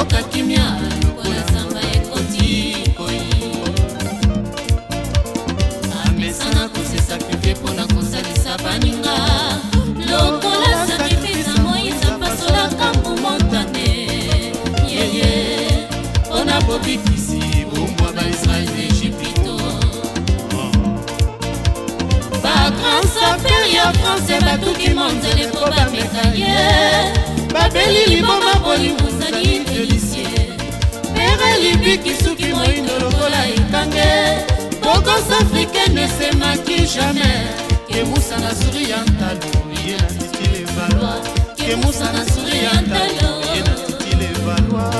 kokoka kimia lokola samba ekoti koi amesana kosesa pivie mpona kosalisa baninga lokola sakrifisa moise apasolaka mumotane yeye mpona bobikisi bomwa baisrael egipito bagrande affaire ya france batuki monzele mpo bameka ye babeli liboma epiki suki moindo lokola ekange kokose afrikaine esemaki jamai kemusa na suri ya ntalo ye na titile valwa kemusa na suri ya ntalo ye na titile valwa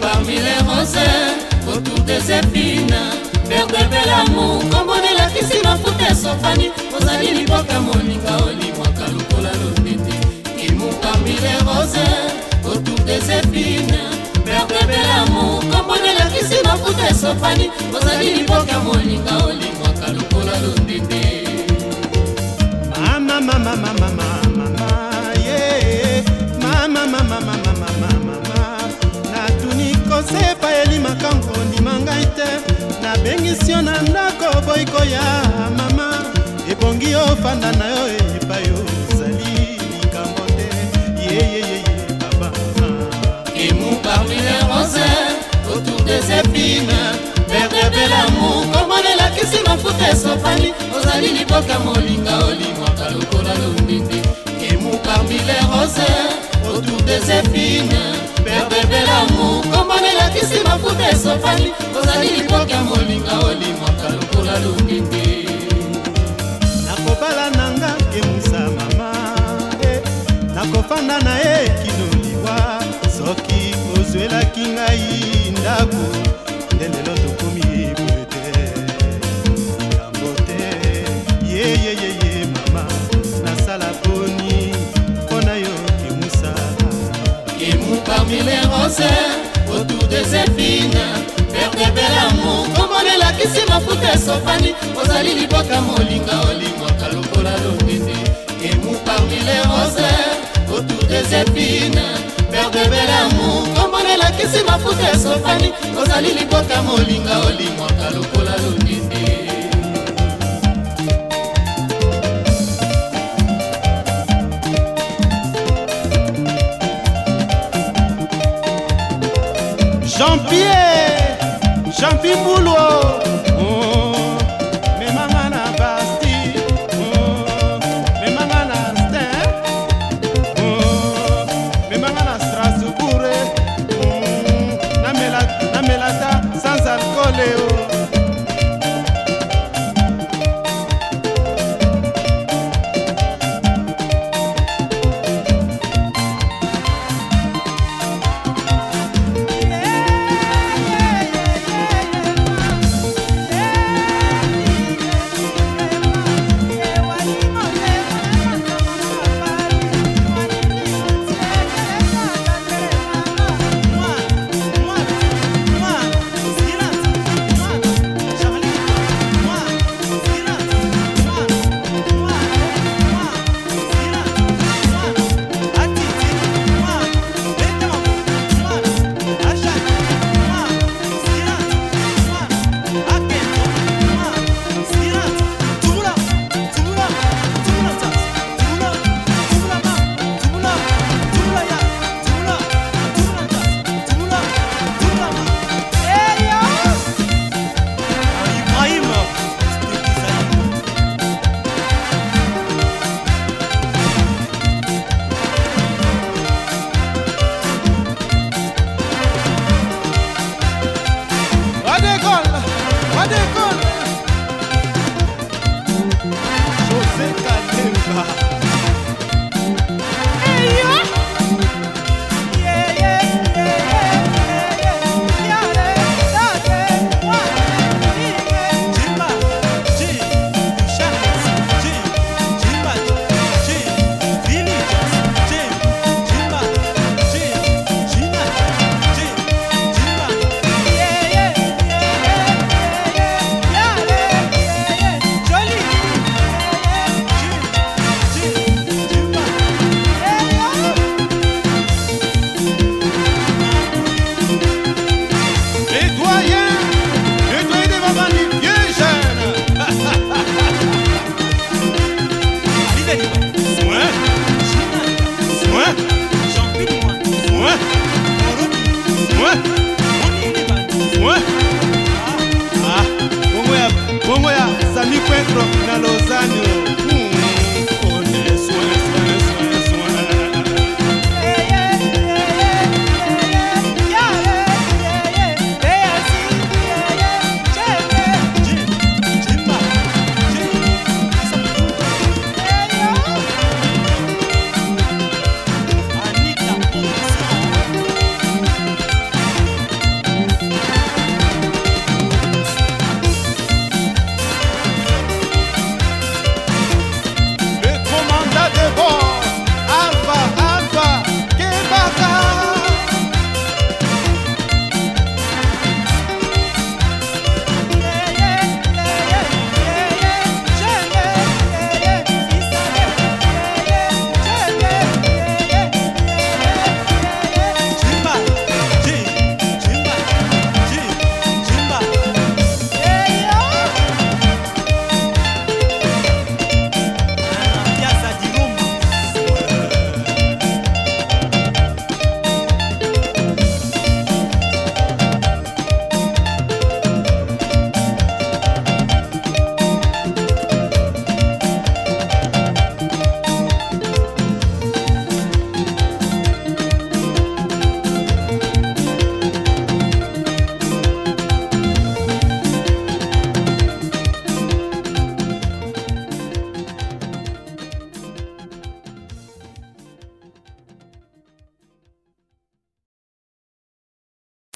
parmi les roses autour des épines perderbelamu kombona elakisi mafuta ya sofani ozali liboka moninga olimwaka lokola londete kimukambile rose autour des épine perderbelamu kombona elakisi mafuta ya sofani ozali liboka moninga olimwaka lokola londete mama mama mama mama ye mama mama mama mama mama natuni kosepa elimakango misio na ndako boyi koya mama ebongi ofanda na yo epai ozali likambo te yeyeyeye papa emu parmi les roses autour des épines verre de lamour komonelakisi mafuta esopani ozali liboka molinga olimwaka lokola lombende emu parmi les roses autour des épines bebebelamu kombona elakisi mafuta esopani ozali liboki ya molinga olimaka lokola lungenge nakobala nanga kemusa mama eh. nakofanda na ye formule rose autour de zephine père de belamour kombona elakisi mafuta esofani ozali liboka molinga olingwaka lokola lolindi emu parmi les roses autour de zephine père de belamour kombona elakisi mafuta esofani ozali liboka molinga olingwaka lokola lolindi jean pierre jean pimboulo Ha ha